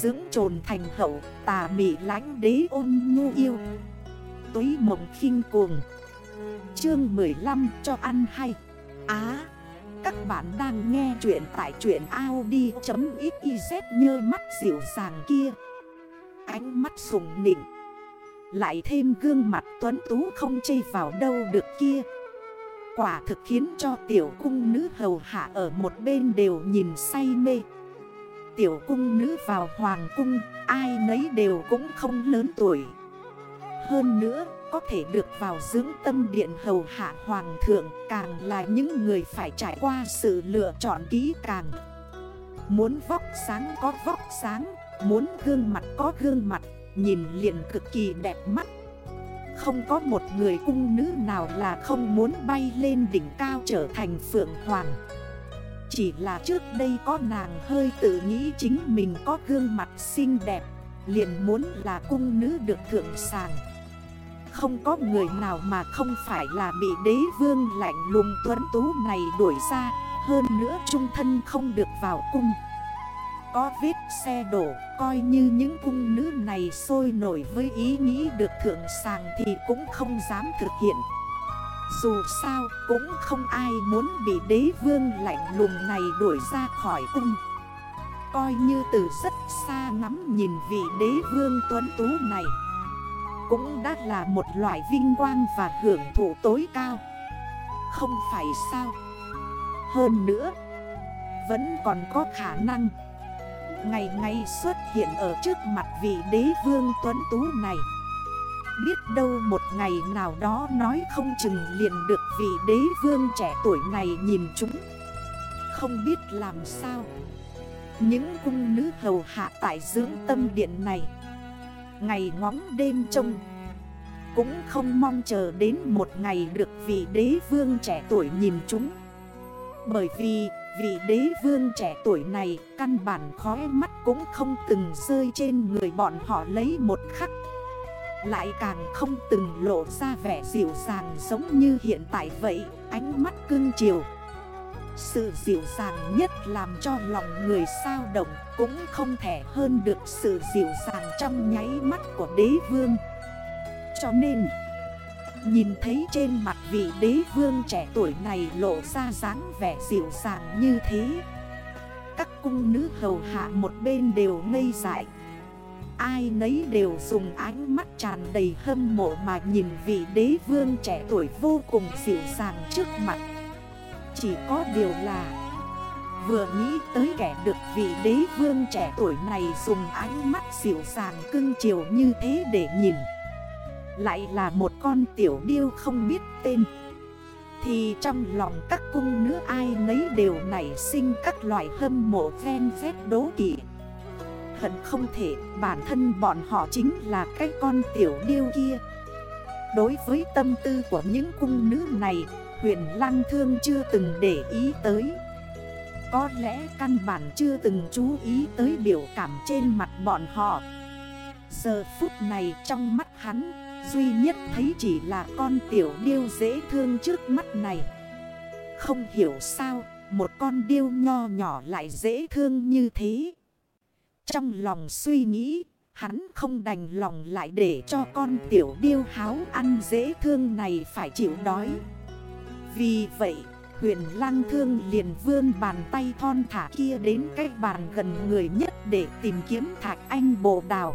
Dưỡng trồn thành hậu, tà mị lánh đế ôn nhu yêu. Túy mộng khinh cuồng. Chương 15 cho ăn hay. Á, Các bạn đang nghe chuyện tại chuyện Audi.xyz nhơ mắt dịu dàng kia. Ánh mắt sùng nịnh. Lại thêm gương mặt tuấn tú không chê vào đâu được kia. Quả thực khiến cho tiểu cung nữ hầu hạ ở một bên đều nhìn say mê. Tiểu cung nữ vào hoàng cung, Ai nấy đều cũng không lớn tuổi. Hơn nữa, có thể được vào dưỡng tâm điện hầu hạ hoàng thượng, Càng là những người phải trải qua sự lựa chọn kỹ càng. Muốn vóc sáng có vóc sáng, Muốn gương mặt có gương mặt, Nhìn liền cực kỳ đẹp mắt. Không có một người cung nữ nào là không muốn bay lên đỉnh cao trở thành phượng hoàng. Chỉ là trước đây có nàng hơi tự nghĩ chính mình có gương mặt xinh đẹp, Liền muốn là cung nữ được thượng sàng. Không có người nào mà không phải là bị đế vương lạnh lùng tuấn tú này đuổi ra, Hơn nữa trung thân không được vào cung. Có vết xe đổ, Coi như những cung nữ này sôi nổi với ý nghĩ được thượng sàng thì cũng không dám thực hiện. Dù sao cũng không ai muốn bị đế vương lạnh lùng này đuổi ra khỏi cung. Coi như từ rất xa ngắm nhìn vị đế vương tuấn tú này. Cũng đã là một loại vinh quang và hưởng thụ tối cao. Không phải sao? Hơn nữa, Vẫn còn có khả năng. Ngày ngày xuất hiện ở trước mặt vị đế vương tuấn tú này. Biết đâu một ngày nào đó nói không chừng liền được vị đế vương trẻ tuổi này nhìn chúng. Không biết làm sao. Những cung nữ hầu hạ tại dưỡng tâm điện này. Ngày ngóng đêm trông. Cũng không mong chờ đến một ngày được vị đế vương trẻ tuổi nhìn chúng. Bởi vì Vị đế vương trẻ tuổi này căn bản khói mắt cũng không từng rơi trên người bọn họ lấy một khắc. Lại càng không từng lộ ra vẻ dịu dàng giống như hiện tại vậy, Ánh mắt cưng chiều. Sự dịu dàng nhất làm cho lòng người sao động Cũng không thể hơn được sự dịu dàng trong nháy mắt của đế vương. Cho nên, Nhìn thấy trên mặt vị đế vương trẻ tuổi này lộ ra dáng vẻ dịu dàng như thế, Các cung nữ hầu hạ một bên đều ngây dại. Ai nấy đều dùng ánh mắt tràn đầy hâm mộ mà nhìn vị đế vương trẻ tuổi vô cùng dịu dàng trước mặt. Chỉ có điều là Vừa nghĩ tới kẻ được vị đế vương trẻ tuổi này dùng ánh mắt dịu dàng cưng chiều như thế để nhìn. Lại là một con tiểu điêu không biết tên. Thì trong lòng các cung nữ ai nấy đều nảy sinh các loại hâm mộ ven vét đố kỵ. Hận không thể, bản thân bọn họ chính là cái con tiểu điêu kia. Đối với tâm tư của những cung nữ này, Huyền Lăng Thương chưa từng để ý tới. Có lẽ căn bản chưa từng chú ý tới biểu cảm trên mặt bọn họ. Giờ phút này trong mắt hắn, Duy nhất thấy chỉ là con tiểu điêu dễ thương trước mắt này. Không hiểu sao, Một con điêu nho nhỏ lại dễ thương như thế. Trong lòng suy nghĩ, Hắn không đành lòng lại để cho con tiểu điêu háo ăn dễ thương này phải chịu đói. Vì vậy, huyền lang thương liền vươn bàn tay thon thả kia đến cái bàn gần người nhất để tìm kiếm thạch anh bồ đào.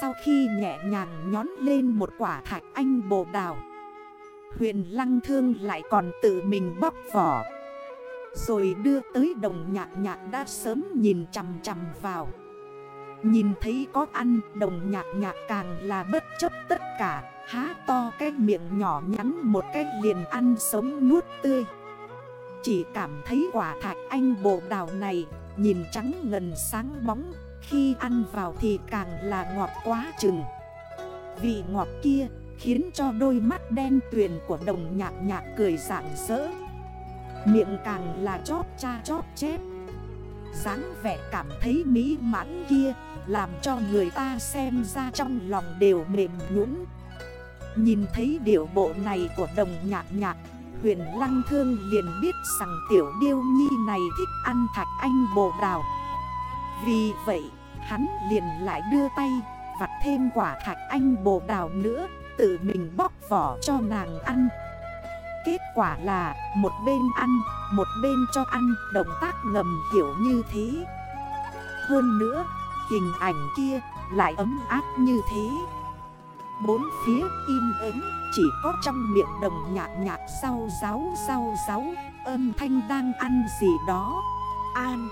Sau khi nhẹ nhàng nhón lên một quả thạch anh bồ đào, Huyền lăng thương lại còn tự mình bóc vỏ. Rồi đưa tới đồng nhạc nhạc đã sớm nhìn chằm chằm vào. Nhìn thấy có ăn, đồng nhạc nhạc càng là bất chấp tất cả, Há to cái miệng nhỏ nhắn một cách liền ăn sống nuốt tươi. Chỉ cảm thấy quả thạch anh bồ đào này, Nhìn trắng ngần sáng bóng, khi ăn vào thì càng là ngọt quá chừng. Vị ngọt kia khiến cho đôi mắt đen tuyền của đồng nhạc nhạc cười rạng rỡ. Miệng càng là chót cha chót chép. Dáng vẻ cảm thấy mỹ mãn kia, Làm cho người ta xem ra trong lòng đều mềm nhũn. Nhìn thấy điệu bộ này của đồng nhạc nhạc, Huyền Lăng Thương liền biết rằng tiểu điêu nhi này thích ăn thạch anh bồ đào. Vì vậy, Hắn liền lại đưa tay, Vặt thêm quả thạch anh bồ đào nữa, Tự mình bóc vỏ cho nàng ăn. Kết quả là một bên ăn, Một bên cho ăn, Động tác ngầm hiểu như thế. Hơn nữa, Hình ảnh kia lại ấm áp như thế. Bốn phía im ắng, Chỉ có trong miệng đồng nhạc nhạc sau giáo sau giáo Âm thanh đang ăn gì đó. An